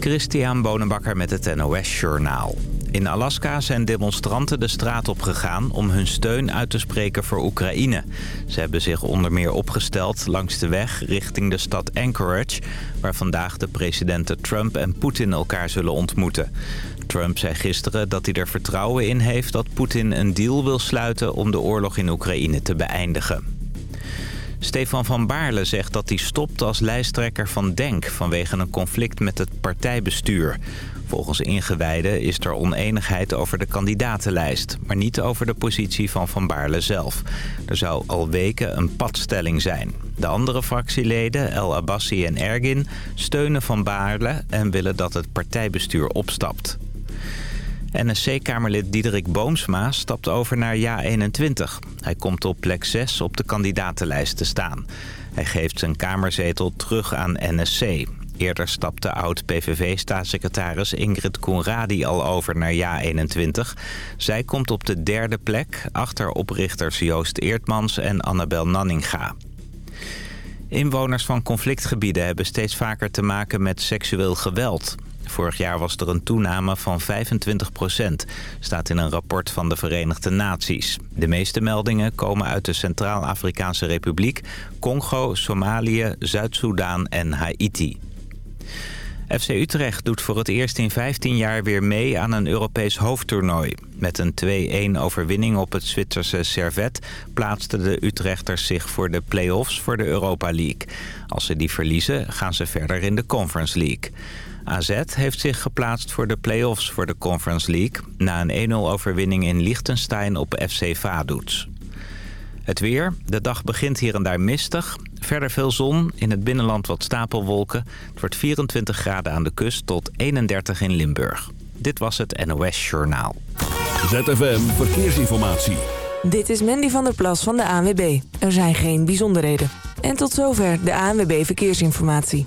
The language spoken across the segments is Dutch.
Christian Bonenbakker met het NOS Journaal. In Alaska zijn demonstranten de straat op gegaan om hun steun uit te spreken voor Oekraïne. Ze hebben zich onder meer opgesteld langs de weg richting de stad Anchorage... waar vandaag de presidenten Trump en Poetin elkaar zullen ontmoeten. Trump zei gisteren dat hij er vertrouwen in heeft dat Poetin een deal wil sluiten... om de oorlog in Oekraïne te beëindigen. Stefan van Baarle zegt dat hij stopt als lijsttrekker van DENK... vanwege een conflict met het partijbestuur. Volgens ingewijden is er oneenigheid over de kandidatenlijst... maar niet over de positie van Van Baarle zelf. Er zou al weken een padstelling zijn. De andere fractieleden, El Abbassi en Ergin, steunen Van Baarle... en willen dat het partijbestuur opstapt. NSC-kamerlid Diederik Boomsma stapt over naar JA21. Hij komt op plek 6 op de kandidatenlijst te staan. Hij geeft zijn kamerzetel terug aan NSC. Eerder stapte oud-PVV-staatssecretaris Ingrid Conradi al over naar JA21. Zij komt op de derde plek, achter oprichters Joost Eertmans en Annabel Nanninga. Inwoners van conflictgebieden hebben steeds vaker te maken met seksueel geweld. Vorig jaar was er een toename van 25 procent, staat in een rapport van de Verenigde Naties. De meeste meldingen komen uit de Centraal-Afrikaanse Republiek, Congo, Somalië, Zuid-Soedan en Haiti. FC Utrecht doet voor het eerst in 15 jaar weer mee aan een Europees hoofdtoernooi. Met een 2-1 overwinning op het Zwitserse Servet plaatsten de Utrechters zich voor de play-offs voor de Europa League. Als ze die verliezen gaan ze verder in de Conference League. AZ heeft zich geplaatst voor de play-offs voor de Conference League... na een 1-0 overwinning in Liechtenstein op FC Vaduz. Het weer. De dag begint hier en daar mistig. Verder veel zon. In het binnenland wat stapelwolken. Het wordt 24 graden aan de kust tot 31 in Limburg. Dit was het NOS Journaal. ZFM Verkeersinformatie. Dit is Mandy van der Plas van de ANWB. Er zijn geen bijzonderheden. En tot zover de ANWB Verkeersinformatie.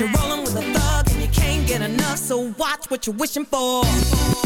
You're rolling with a thug And you can't get enough So watch what you're wishing for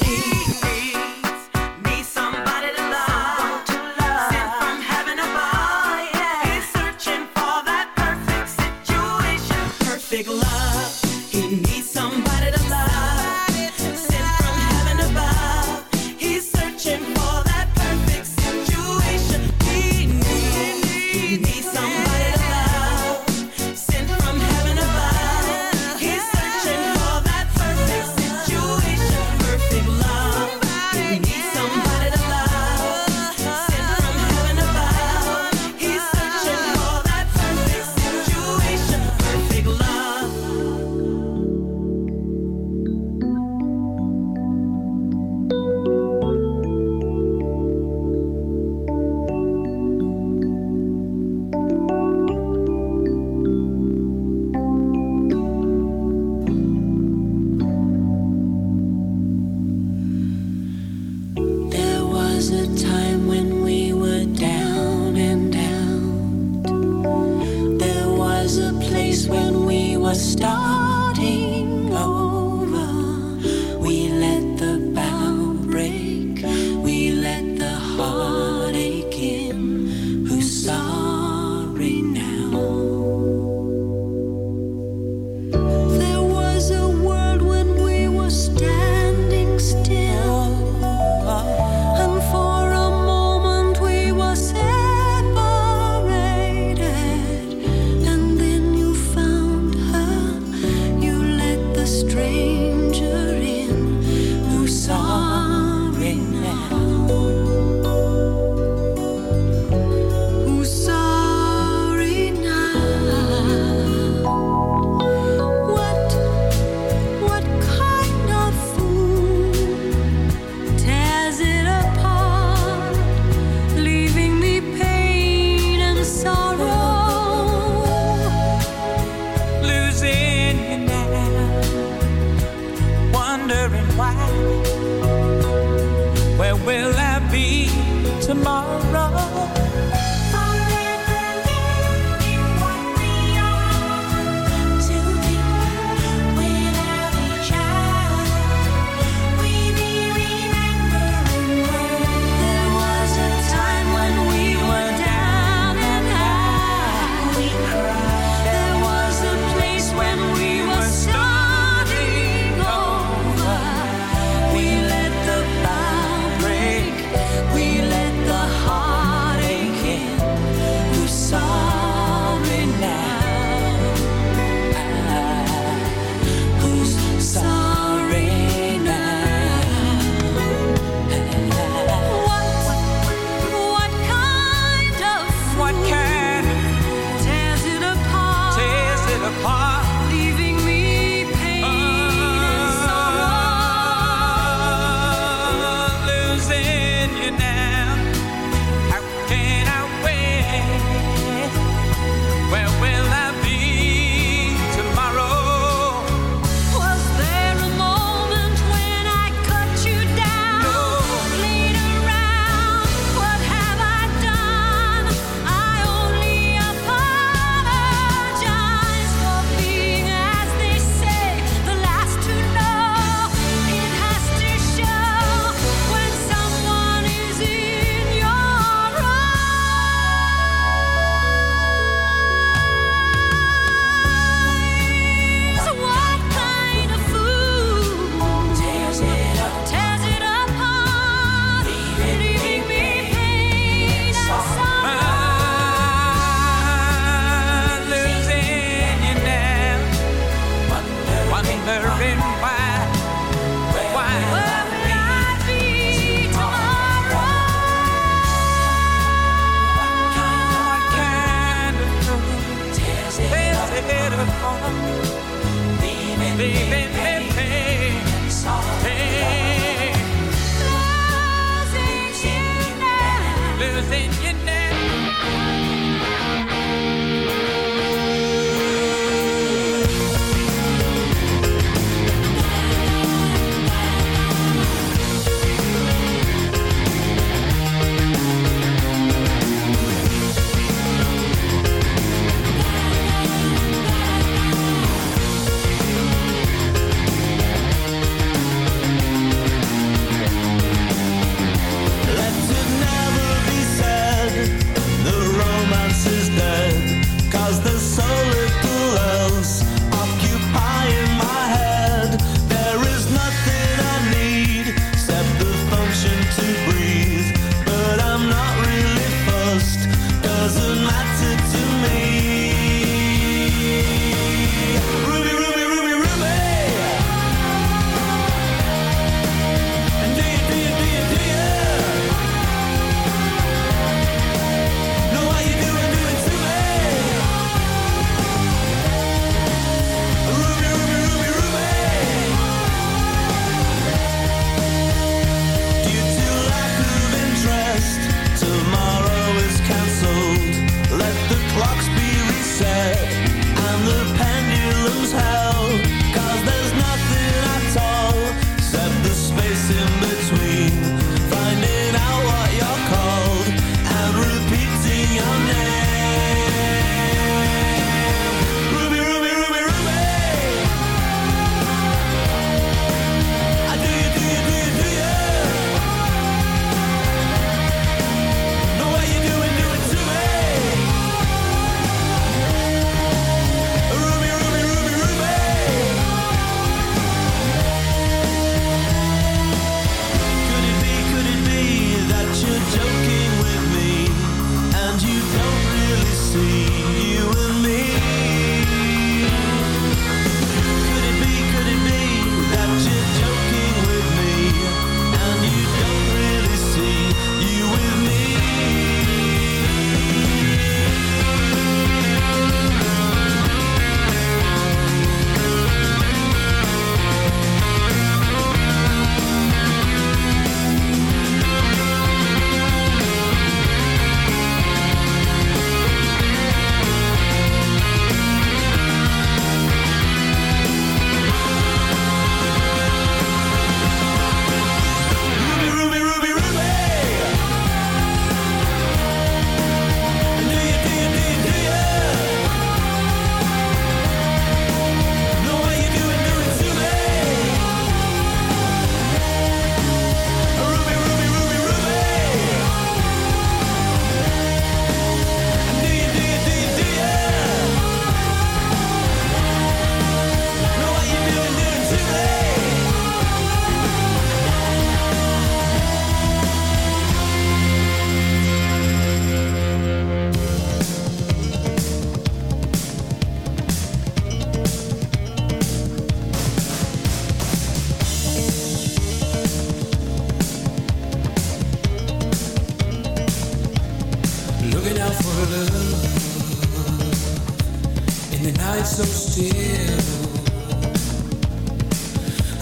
in the night so still.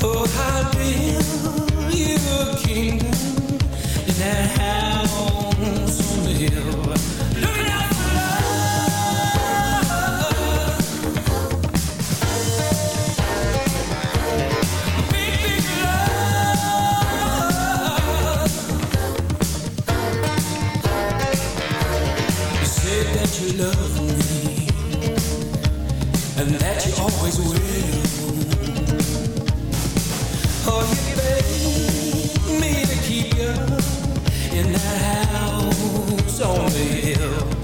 Oh, I build you a kingdom in that house. always will. Oh, you me to keep you in that house on the hill.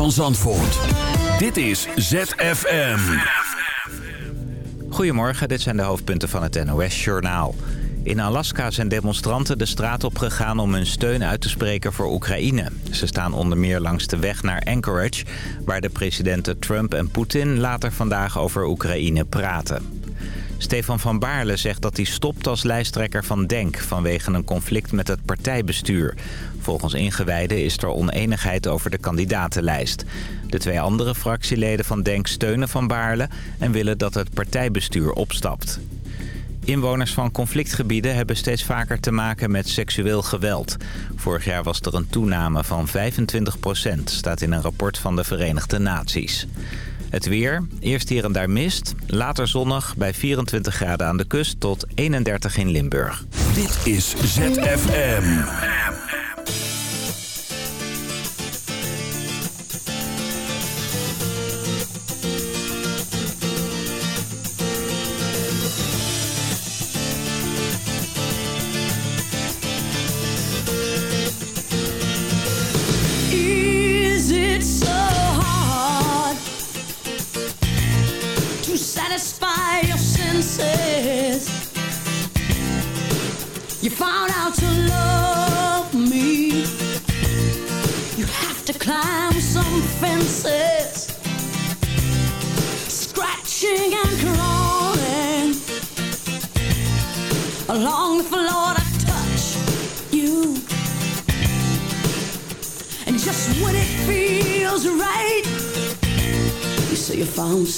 van Zandvoort. Dit is ZFM. Goedemorgen, dit zijn de hoofdpunten van het NOS-journaal. In Alaska zijn demonstranten de straat op gegaan om hun steun uit te spreken voor Oekraïne. Ze staan onder meer langs de weg naar Anchorage... waar de presidenten Trump en Poetin later vandaag over Oekraïne praten. Stefan van Baarle zegt dat hij stopt als lijsttrekker van DENK... vanwege een conflict met het partijbestuur. Volgens ingewijden is er oneenigheid over de kandidatenlijst. De twee andere fractieleden van DENK steunen van Baarle... en willen dat het partijbestuur opstapt. Inwoners van conflictgebieden hebben steeds vaker te maken met seksueel geweld. Vorig jaar was er een toename van 25 staat in een rapport van de Verenigde Naties. Het weer, eerst hier en daar mist, later zonnig bij 24 graden aan de kust tot 31 in Limburg. Dit is ZFM.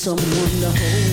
someone to hold.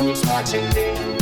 Who's watching me?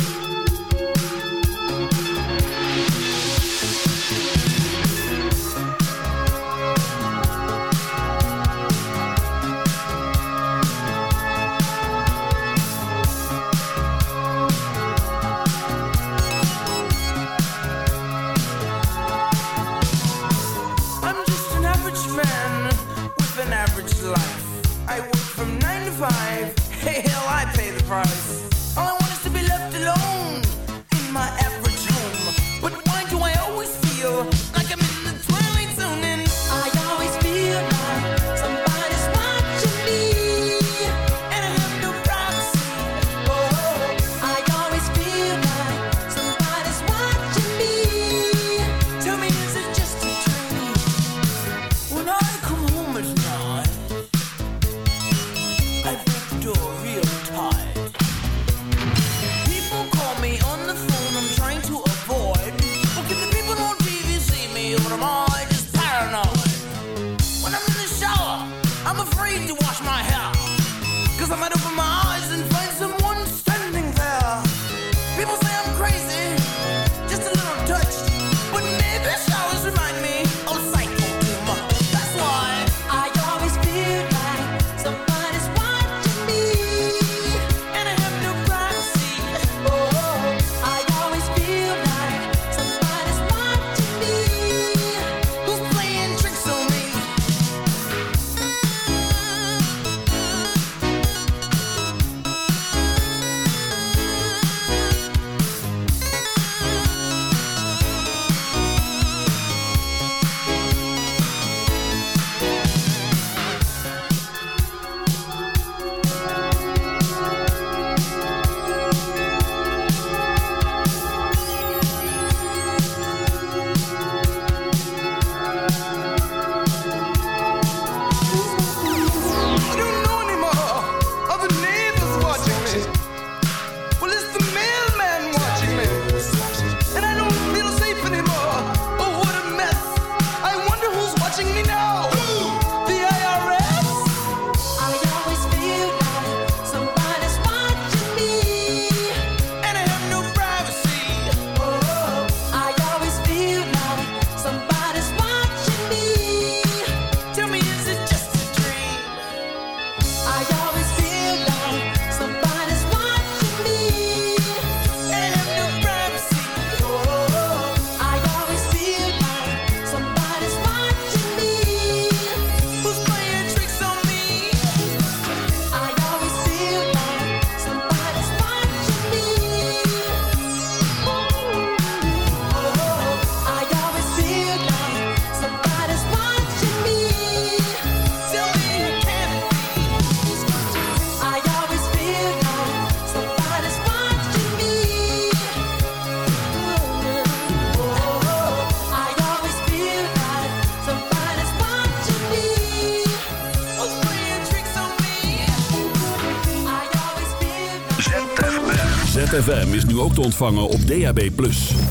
ontvangen op DAB+.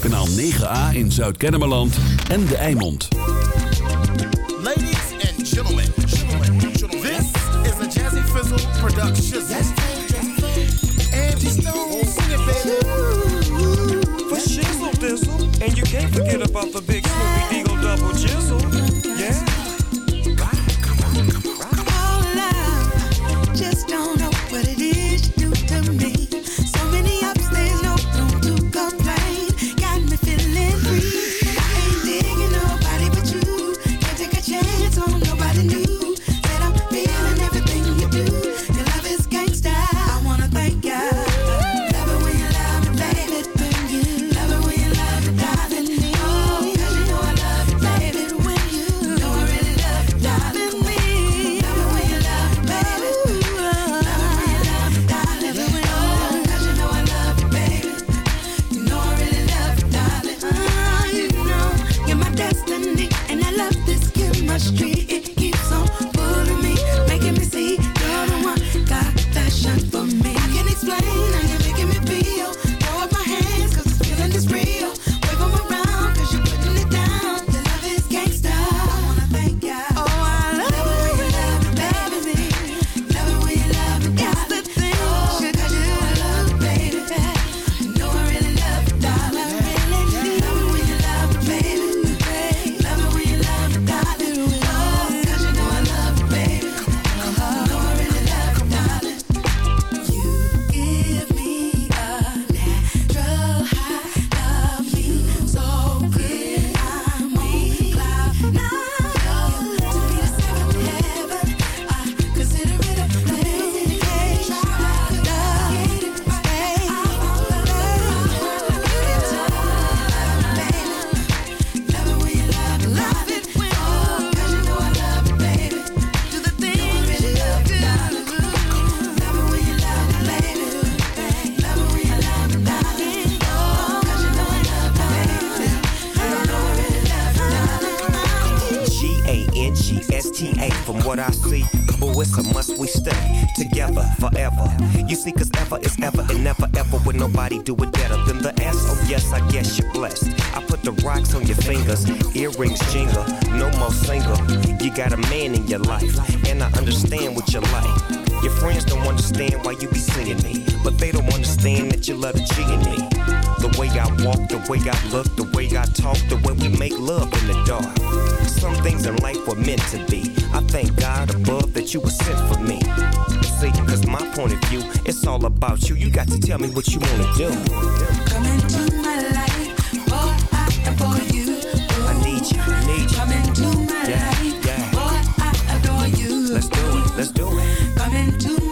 Kanaal 9A in Zuid-Kennemerland en De Eimond. Ladies and gentlemen, this is a Jazzy Fizzle production. Angie Stone, sing it baby. For shizzle and you can't forget about the big do it better than the ass. Oh, yes, I guess you're blessed. I put the rocks on your fingers, earrings jingle, no more single. You got a man in your life, and I understand what you like. Your friends don't understand why you be seeing me, but they don't understand that you love to me. The way I walk, the way I look, the way I talk, the way we make love in the dark. Some things in life were meant to be. I thank God above that you were sent for me see. Cause my point of view, it's all about you. You got to tell me what you wanna do. Come into my life, boy, I adore you. Ooh. I need you, I need you. Come into my yeah, life, yeah. boy, I adore you. Let's do it, let's do it. Come into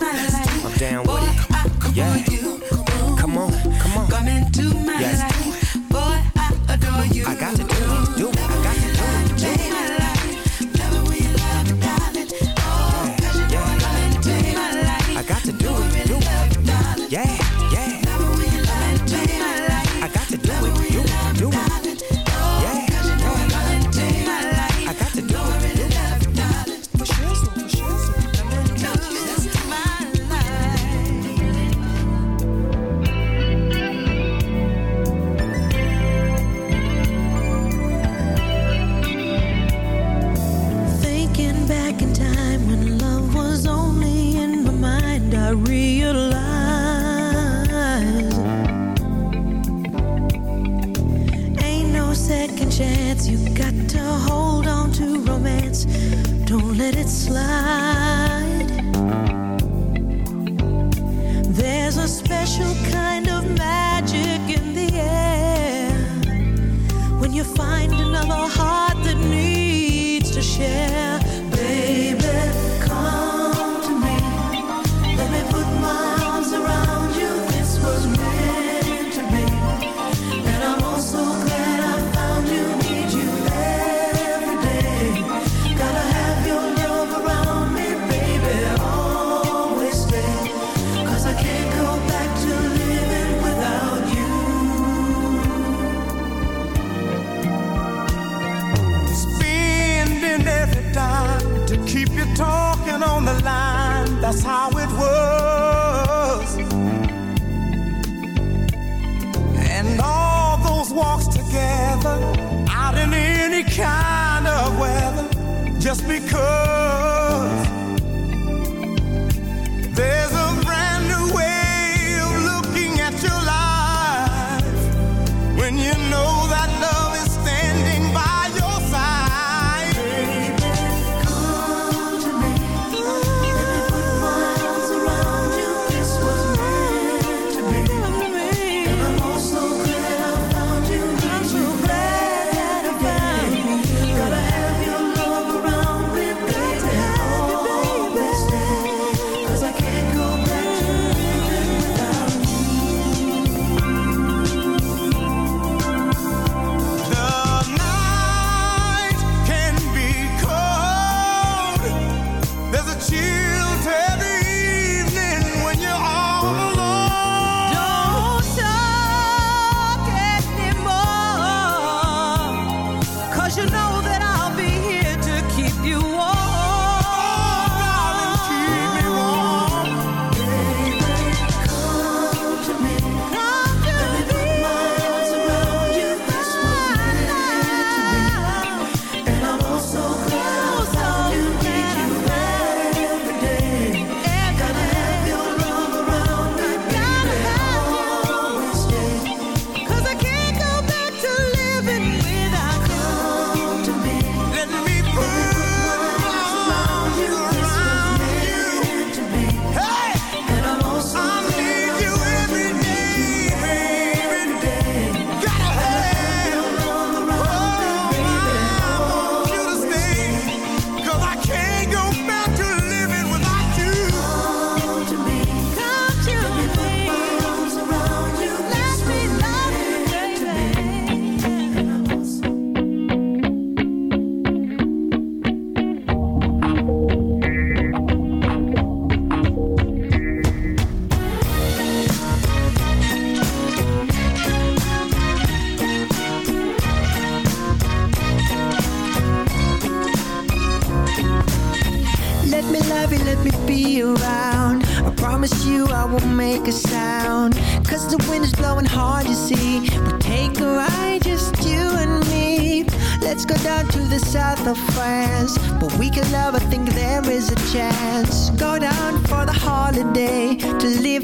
chance. You got to hold on to romance. Don't let it slide. could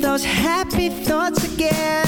those happy thoughts again.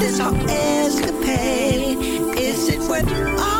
this whole escapade? Is it worth all?